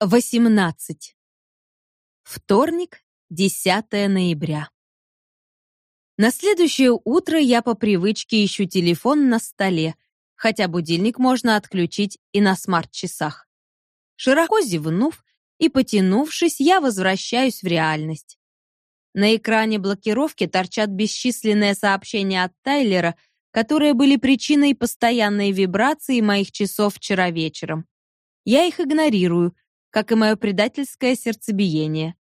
18. Вторник, 10 ноября. На следующее утро я по привычке ищу телефон на столе, хотя будильник можно отключить и на смарт-часах. Широко зевнув и потянувшись, я возвращаюсь в реальность. На экране блокировки торчат бесчисленные сообщения от Тайлера, которые были причиной постоянной вибрации моих часов вчера вечером. Я их игнорирую, как и мое предательское сердцебиение.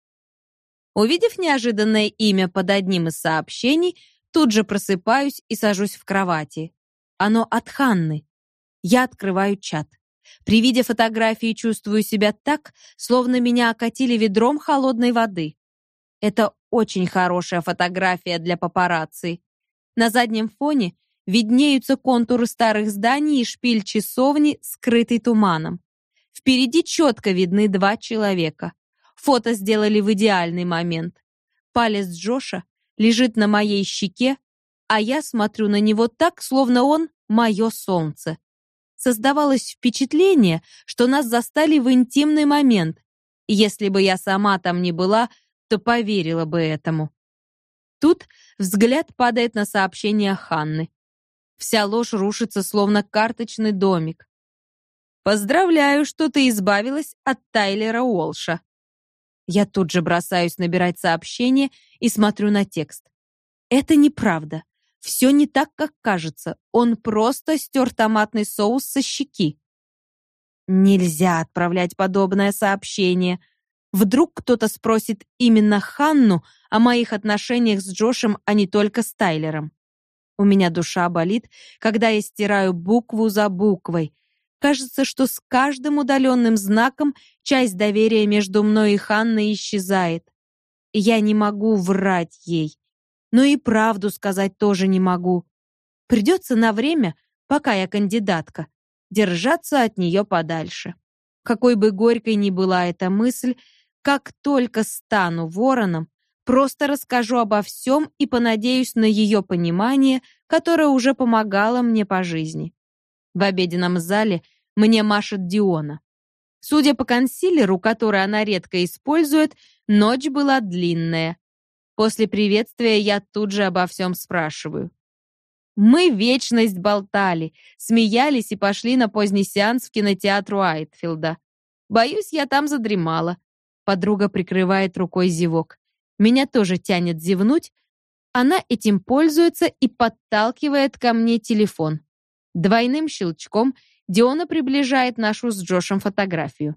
Увидев неожиданное имя под одним из сообщений, тут же просыпаюсь и сажусь в кровати. Оно от Ханны. Я открываю чат. При виде фотографии чувствую себя так, словно меня окатили ведром холодной воды. Это очень хорошая фотография для папарацци. На заднем фоне виднеются контуры старых зданий и шпиль часовни, скрытый туманом. Впереди четко видны два человека. Фото сделали в идеальный момент. Палец Джоша лежит на моей щеке, а я смотрю на него так, словно он мое солнце. Создавалось впечатление, что нас застали в интимный момент. Если бы я сама там не была, то поверила бы этому. Тут взгляд падает на сообщение Ханны. Вся ложь рушится, словно карточный домик. Поздравляю, что ты избавилась от Тайлера Уолша. Я тут же бросаюсь набирать сообщение и смотрю на текст. Это неправда. Все не так, как кажется. Он просто стер томатный соус со щеки. Нельзя отправлять подобное сообщение. Вдруг кто-то спросит именно Ханну о моих отношениях с Джошем, а не только с Тайлером. У меня душа болит, когда я стираю букву за буквой, Кажется, что с каждым удаленным знаком часть доверия между мной и Ханной исчезает. Я не могу врать ей, но и правду сказать тоже не могу. Придется на время, пока я кандидатка, держаться от нее подальше. Какой бы горькой ни была эта мысль, как только стану вороном, просто расскажу обо всем и понадеюсь на ее понимание, которое уже помогало мне по жизни. В обеденном зале мне машет Диона. Судя по консилеру, который она редко использует, ночь была длинная. После приветствия я тут же обо всем спрашиваю. Мы вечность болтали, смеялись и пошли на поздний сеанс в кинотеатр Уайтфилда. Боюсь, я там задремала. Подруга прикрывает рукой зевок. Меня тоже тянет зевнуть. Она этим пользуется и подталкивает ко мне телефон. Двойным щелчком Диона приближает нашу с Джошем фотографию.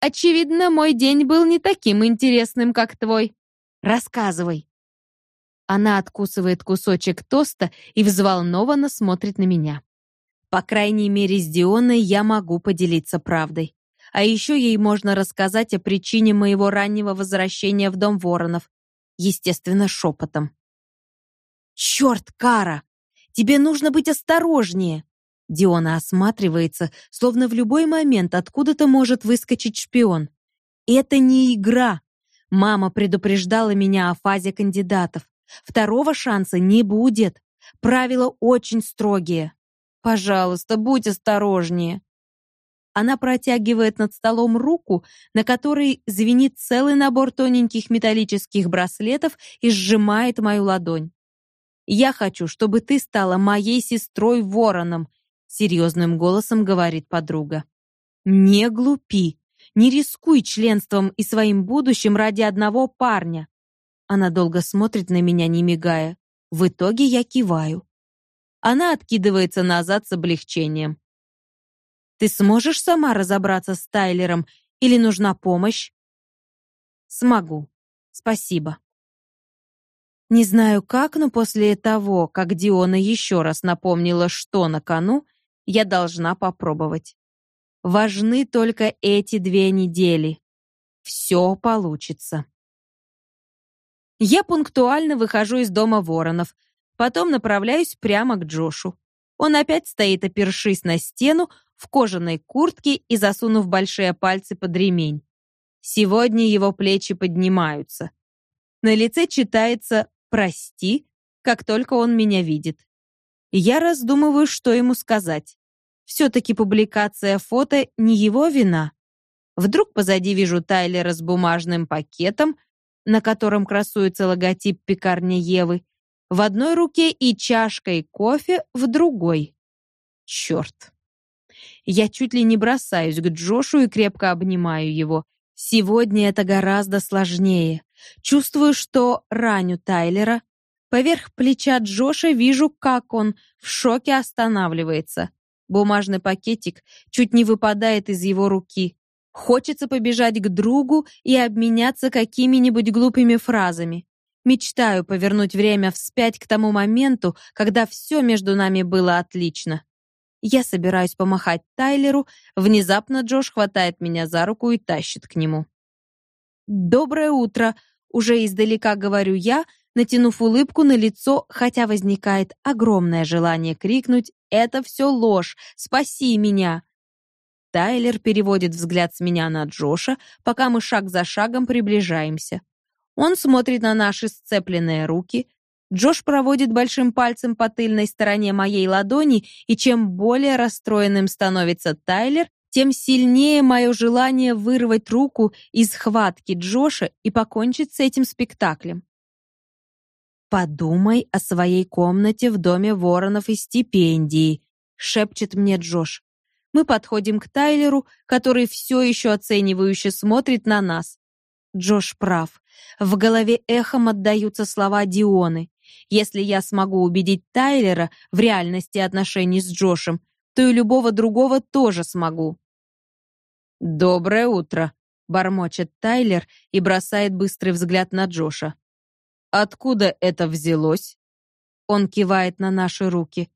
Очевидно, мой день был не таким интересным, как твой. Рассказывай. Она откусывает кусочек тоста и взволнованно смотрит на меня. По крайней мере, с Дионой я могу поделиться правдой. А еще ей можно рассказать о причине моего раннего возвращения в дом Воронов. Естественно, шепотом. «Черт, Кара! Тебе нужно быть осторожнее!» Диона осматривается, словно в любой момент откуда-то может выскочить шпион. Это не игра. Мама предупреждала меня о фазе кандидатов. Второго шанса не будет. Правила очень строгие. Пожалуйста, будь осторожнее. Она протягивает над столом руку, на которой звенит целый набор тоненьких металлических браслетов и сжимает мою ладонь. Я хочу, чтобы ты стала моей сестрой Вороном серьезным голосом говорит подруга. Не глупи, не рискуй членством и своим будущим ради одного парня. Она долго смотрит на меня, не мигая. В итоге я киваю. Она откидывается назад с облегчением. Ты сможешь сама разобраться с Тайлером или нужна помощь? Смогу. Спасибо. Не знаю как, но после того, как Диона еще раз напомнила, что на кону, я должна попробовать. Важны только эти две недели. Все получится. Я пунктуально выхожу из дома Воронов, потом направляюсь прямо к Джошу. Он опять стоит, опершись на стену, в кожаной куртке и засунув большие пальцы под ремень. Сегодня его плечи поднимаются. На лице читается «Прости», как только он меня видит. Я раздумываю, что ему сказать. Все-таки публикация фото не его вина. Вдруг позади вижу Тайлера с бумажным пакетом, на котором красуется логотип пекарни Евы, в одной руке и чашкой кофе в другой. Черт. Я чуть ли не бросаюсь к Джошу и крепко обнимаю его. Сегодня это гораздо сложнее. Чувствую, что раню Тайлера. Поверх плеча Джоша вижу, как он в шоке останавливается. Бумажный пакетик чуть не выпадает из его руки. Хочется побежать к другу и обменяться какими-нибудь глупыми фразами. Мечтаю повернуть время вспять к тому моменту, когда все между нами было отлично. Я собираюсь помахать Тайлеру, внезапно Джош хватает меня за руку и тащит к нему. «Доброе утро!» — уже издалека говорю я, натянув улыбку на лицо, хотя возникает огромное желание крикнуть «Это все ложь! Спаси меня!» Тайлер переводит взгляд с меня на Джоша, пока мы шаг за шагом приближаемся. Он смотрит на наши сцепленные руки. Джош проводит большим пальцем по тыльной стороне моей ладони, и чем более расстроенным становится Тайлер, тем сильнее мое желание вырвать руку из хватки Джоша и покончить с этим спектаклем. «Подумай о своей комнате в доме воронов и стипендии», — шепчет мне Джош. Мы подходим к Тайлеру, который все еще оценивающе смотрит на нас. Джош прав. В голове эхом отдаются слова Дионы. Если я смогу убедить Тайлера в реальности отношений с Джошем, то и любого другого тоже смогу. «Доброе утро», — бормочет Тайлер и бросает быстрый взгляд на Джоша. «Откуда это взялось?» Он кивает на наши руки.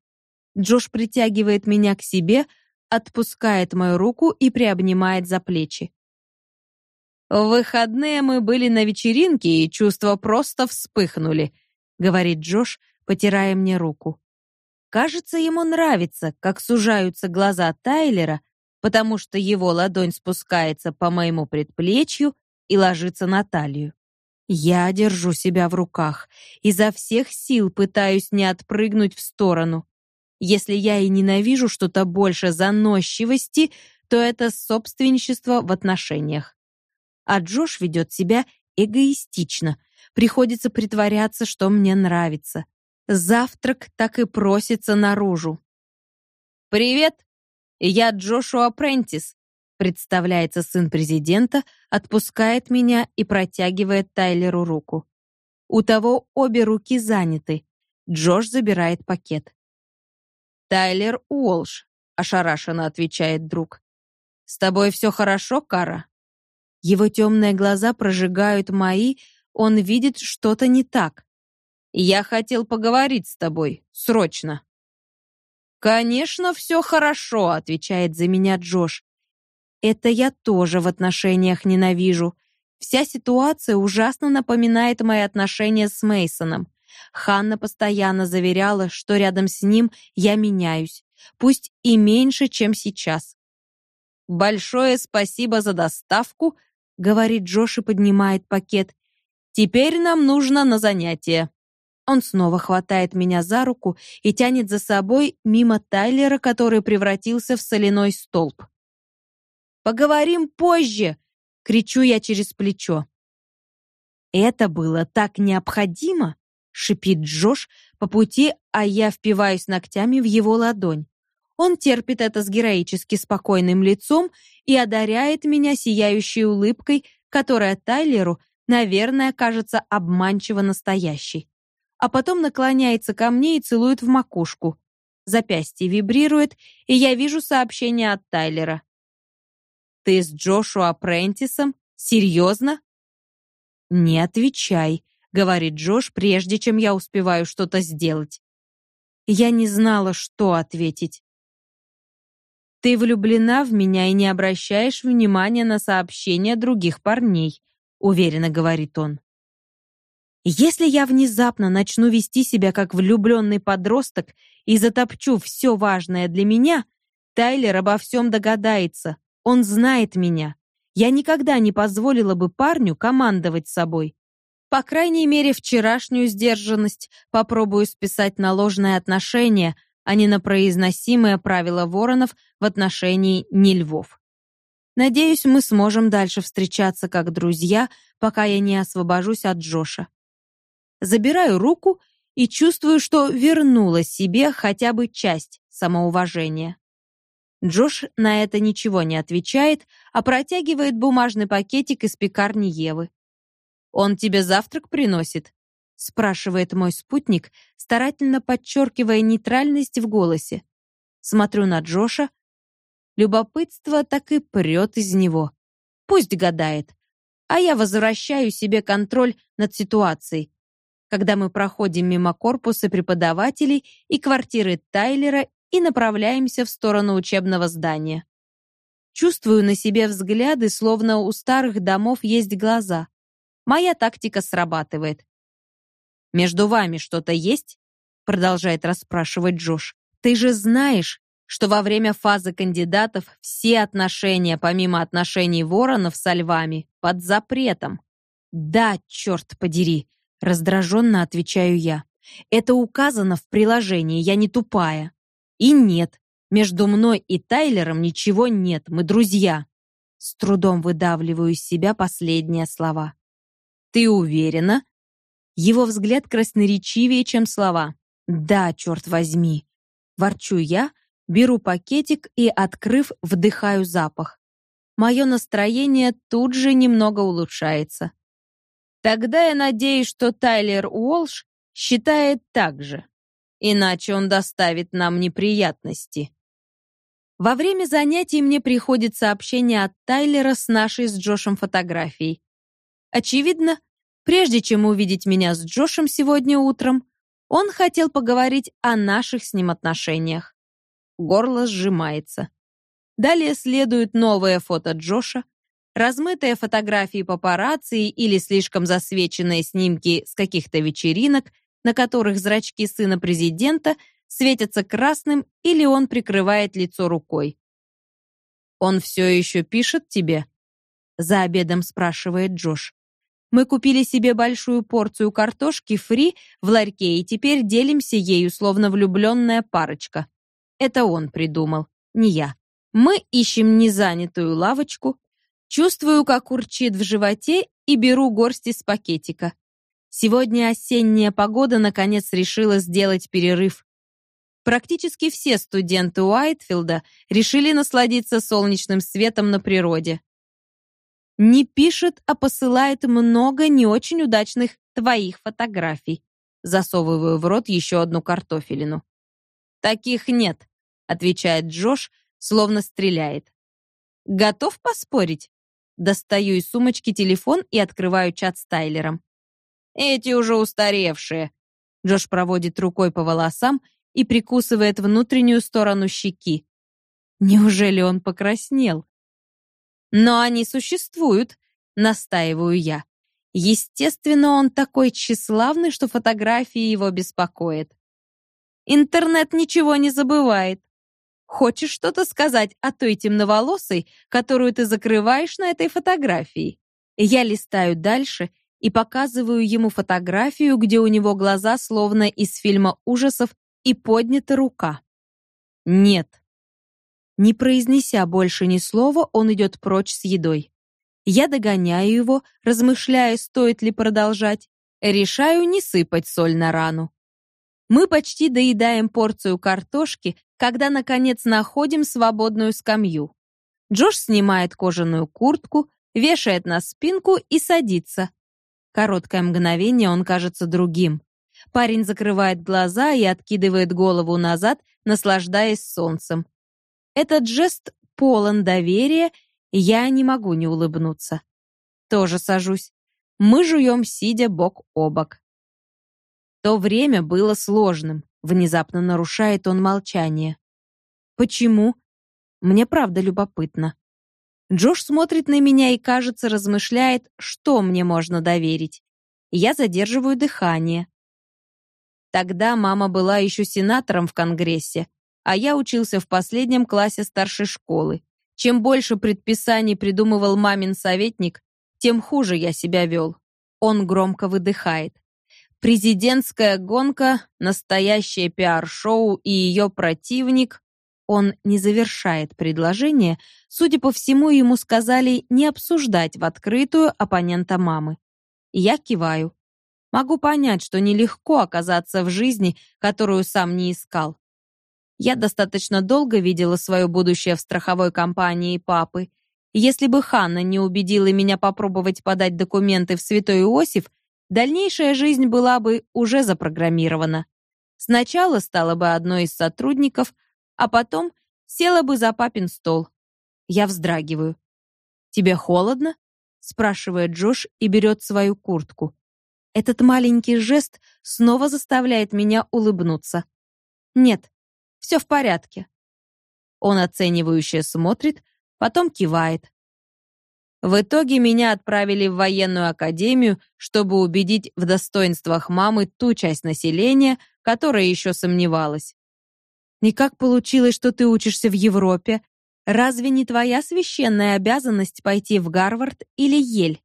Джош притягивает меня к себе, отпускает мою руку и приобнимает за плечи. «В выходные мы были на вечеринке, и чувства просто вспыхнули», говорит Джош, потирая мне руку. Кажется, ему нравится, как сужаются глаза Тайлера, потому что его ладонь спускается по моему предплечью и ложится на талию. Я держу себя в руках, изо всех сил пытаюсь не отпрыгнуть в сторону. Если я и ненавижу что-то больше заносчивости, то это собственничество в отношениях. А Джош ведет себя эгоистично. Приходится притворяться, что мне нравится. Завтрак так и просится наружу. «Привет! Я Джошуа Прентис», представляется сын президента, отпускает меня и протягивает Тайлеру руку. У того обе руки заняты. Джош забирает пакет. «Тайлер Уолш», — ошарашенно отвечает друг. «С тобой все хорошо, Кара?» Его темные глаза прожигают мои, он видит что-то не так. «Я хотел поговорить с тобой, срочно». «Конечно, все хорошо», — отвечает за меня Джош. «Это я тоже в отношениях ненавижу. Вся ситуация ужасно напоминает мои отношения с Мейсоном. Ханна постоянно заверяла, что рядом с ним я меняюсь, пусть и меньше, чем сейчас. «Большое спасибо за доставку», — говорит Джош и поднимает пакет. «Теперь нам нужно на занятие». Он снова хватает меня за руку и тянет за собой мимо Тайлера, который превратился в соляной столб. «Поговорим позже!» — кричу я через плечо. Это было так необходимо шипит Джош по пути, а я впиваюсь ногтями в его ладонь. Он терпит это с героически спокойным лицом и одаряет меня сияющей улыбкой, которая Тайлеру, наверное, кажется обманчиво настоящей. А потом наклоняется ко мне и целует в макушку. Запястье вибрирует, и я вижу сообщение от Тайлера. «Ты с Джошуа Прентисом? Серьезно?» «Не отвечай», говорит Джош, прежде чем я успеваю что-то сделать. Я не знала, что ответить. Ты влюблена в меня и не обращаешь внимания на сообщения других парней, уверенно говорит он. Если я внезапно начну вести себя как влюбленный подросток и затопчу все важное для меня, Тайлер обо всем догадается. Он знает меня. Я никогда не позволила бы парню командовать собой. По крайней мере, вчерашнюю сдержанность попробую списать на ложное отношение, а не на произносимое правило воронов в отношении не львов. Надеюсь, мы сможем дальше встречаться как друзья, пока я не освобожусь от Джоша. Забираю руку и чувствую, что вернула себе хотя бы часть самоуважения. Джош на это ничего не отвечает, а протягивает бумажный пакетик из пекарни Евы. «Он тебе завтрак приносит?» — спрашивает мой спутник, старательно подчеркивая нейтральность в голосе. Смотрю на Джоша, Любопытство так и прет из него. Пусть гадает. А я возвращаю себе контроль над ситуацией. Когда мы проходим мимо корпуса преподавателей и квартиры Тайлера и направляемся в сторону учебного здания. Чувствую на себе взгляды, словно у старых домов есть глаза. Моя тактика срабатывает. «Между вами что-то есть?» продолжает расспрашивать Джош. «Ты же знаешь, что во время фазы кандидатов все отношения, помимо отношений воронов со львами, под запретом. «Да, черт подери», — раздраженно отвечаю я. «Это указано в приложении, я не тупая». «И нет, между мной и Тайлером ничего нет, мы друзья». С трудом выдавливаю из себя последние слова. «Ты уверена?» Его взгляд красноречивее, чем слова. «Да, черт возьми!» Ворчу я, Беру пакетик и, открыв, вдыхаю запах. Мое настроение тут же немного улучшается. Тогда я надеюсь, что Тайлер Уолш считает так же. Иначе он доставит нам неприятности. Во время занятий мне приходит сообщение от Тайлера с нашей с Джошем фотографией. Очевидно, прежде чем увидеть меня с Джошем сегодня утром, он хотел поговорить о наших с ним отношениях. Горло сжимается. Далее следует новое фото Джоша, размытые фотографии папарацци или слишком засвеченные снимки с каких-то вечеринок, на которых зрачки сына президента светятся красным или он прикрывает лицо рукой. «Он все еще пишет тебе?» За обедом спрашивает Джош. «Мы купили себе большую порцию картошки фри в ларьке и теперь делимся ею, словно влюбленная парочка. Это он придумал, не я. Мы ищем незанятую лавочку. Чувствую, как урчит в животе, и беру горсть из пакетика. Сегодня осенняя погода наконец решила сделать перерыв. Практически все студенты Уайтфилда решили насладиться солнечным светом на природе. Не пишет, а посылает много не очень удачных твоих фотографий. Засовываю в рот еще одну картофелину. «Таких нет», — отвечает Джош, словно стреляет. «Готов поспорить?» Достаю из сумочки телефон и открываю чат с Тайлером. «Эти уже устаревшие». Джош проводит рукой по волосам и прикусывает внутреннюю сторону щеки. Неужели он покраснел? Но они существуют, настаиваю я. Естественно, он такой тщеславный, что фотографии его беспокоят. Интернет ничего не забывает. Хочешь что-то сказать о той темноволосой, которую ты закрываешь на этой фотографии? Я листаю дальше и показываю ему фотографию, где у него глаза словно из фильма ужасов и поднята рука. Нет. Не произнеся больше ни слова, он идет прочь с едой. Я догоняю его, размышляя, стоит ли продолжать. Решаю не сыпать соль на рану. Мы почти доедаем порцию картошки, когда, наконец, находим свободную скамью. Джош снимает кожаную куртку, вешает на спинку и садится. Короткое мгновение он кажется другим. Парень закрывает глаза и откидывает голову назад, наслаждаясь солнцем. Этот жест полон доверия, я не могу не улыбнуться. Тоже сажусь. Мы жуем, сидя бок о бок. То время было сложным. Внезапно нарушает он молчание. Почему? Мне правда любопытно. Джош смотрит на меня и, кажется, размышляет, что мне можно доверить. Я задерживаю дыхание. Тогда мама была еще сенатором в Конгрессе, а я учился в последнем классе старшей школы. Чем больше предписаний придумывал мамин советник, тем хуже я себя вел. Он громко выдыхает. Президентская гонка, настоящее пиар-шоу и ее противник он не завершает предложение, судя по всему, ему сказали не обсуждать в открытую оппонента мамы. Я киваю. Могу понять, что нелегко оказаться в жизни, которую сам не искал. Я достаточно долго видела свое будущее в страховой компании папы. Если бы Ханна не убедила меня попробовать подать документы в Святой Иосиф, дальнейшая жизнь была бы уже запрограммирована. Сначала стала бы одной из сотрудников, а потом села бы за папин стол. Я вздрагиваю. «Тебе холодно?» — спрашивает Джош и берет свою куртку. Этот маленький жест снова заставляет меня улыбнуться. «Нет, все в порядке». Он оценивающе смотрит, потом кивает. В итоге меня отправили в военную академию, чтобы убедить в достоинствах мамы ту часть населения, которая еще сомневалась. Никак получилось, что ты учишься в Европе? Разве не твоя священная обязанность пойти в Гарвард или Ель?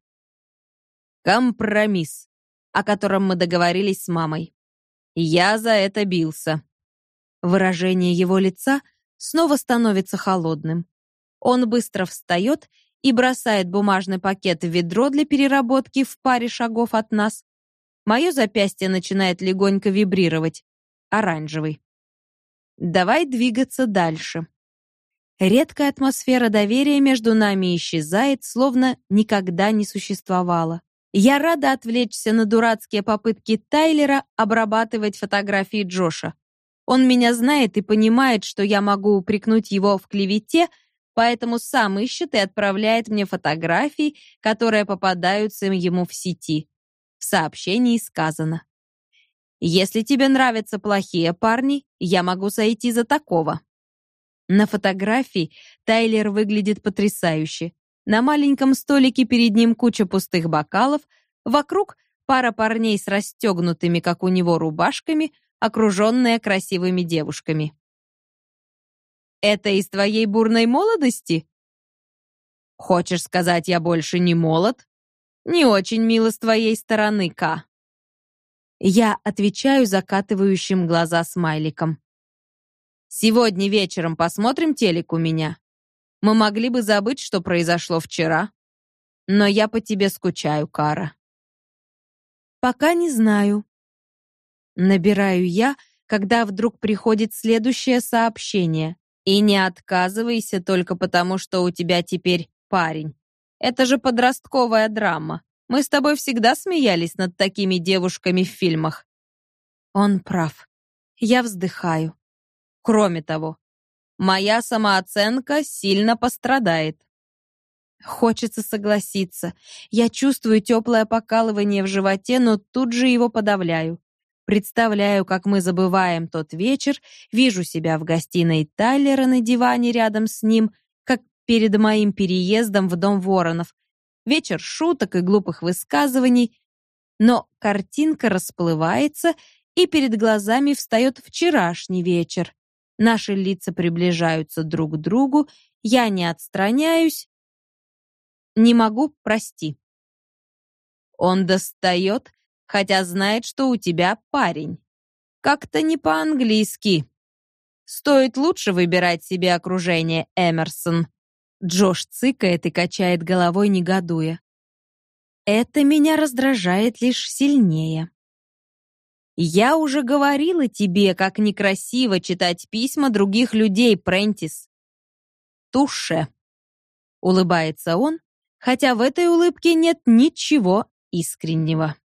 Компромисс, о котором мы договорились с мамой. Я за это бился. Выражение его лица снова становится холодным. Он быстро встает и бросает бумажный пакет в ведро для переработки в паре шагов от нас. Мое запястье начинает легонько вибрировать. Оранжевый. Давай двигаться дальше. Редкая атмосфера доверия между нами исчезает, словно никогда не существовало. Я рада отвлечься на дурацкие попытки Тайлера обрабатывать фотографии Джоша. Он меня знает и понимает, что я могу упрекнуть его в клевете, поэтому сам ищет и отправляет мне фотографии, которые попадаются ему в сети. В сообщении сказано. Если тебе нравятся плохие парни, я могу сойти за такого. На фотографии Тайлер выглядит потрясающе. На маленьком столике перед ним куча пустых бокалов, вокруг пара парней с расстегнутыми, как у него, рубашками, окруженная красивыми девушками. «Это из твоей бурной молодости?» «Хочешь сказать, я больше не молод?» «Не очень мило с твоей стороны, Ка». Я отвечаю закатывающим глаза смайликом. «Сегодня вечером посмотрим телек у меня. Мы могли бы забыть, что произошло вчера. Но я по тебе скучаю, Кара». «Пока не знаю». Набираю я, когда вдруг приходит следующее сообщение. «И не отказывайся только потому, что у тебя теперь парень. Это же подростковая драма. Мы с тобой всегда смеялись над такими девушками в фильмах. Он прав. Я вздыхаю. Кроме того, моя самооценка сильно пострадает. Хочется согласиться. Я чувствую теплое покалывание в животе, но тут же его подавляю. Представляю, как мы забываем тот вечер, вижу себя в гостиной Тайлера на диване рядом с ним, как перед моим переездом в дом Воронов, вечер шуток и глупых высказываний, но картинка расплывается, и перед глазами встает вчерашний вечер. Наши лица приближаются друг к другу, я не отстраняюсь. Не могу, прости. Он достает, хотя знает, что у тебя парень. Как-то не по-английски. Стоит лучше выбирать себе окружение, Эмерсон. Джош цыкает и качает головой, негодуя. Это меня раздражает лишь сильнее. Я уже говорила тебе, как некрасиво читать письма других людей, Прентис. Туше. Улыбается он, хотя в этой улыбке нет ничего искреннего.